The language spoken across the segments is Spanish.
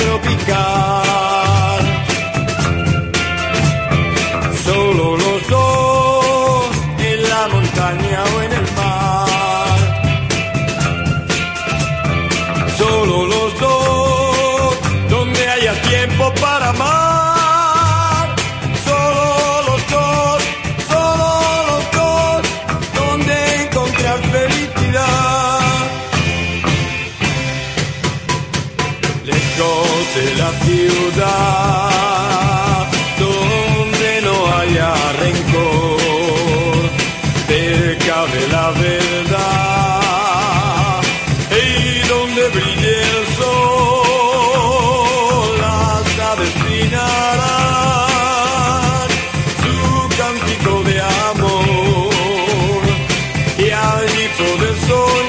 tropical. Solo los dos, en la montaña o en el mar. Solo los de la ciudad, donde no haya rencor, cerca de la verdad, y donde brille el sol, las aves su cántico de amor, y allí poder soñar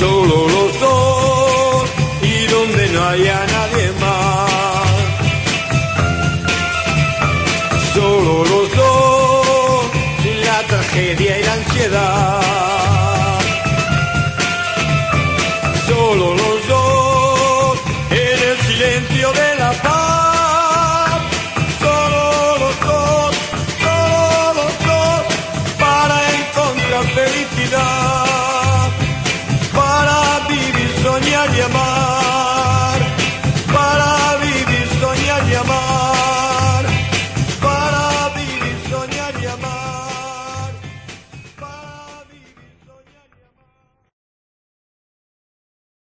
solo los dos y donde no haya nadie más. Solo los dos, sin la tragedia y la ansiedad. Solo los dos, en el silencio de la paz. Solo los dos, todos, para encontrar felicidad. Yaryaman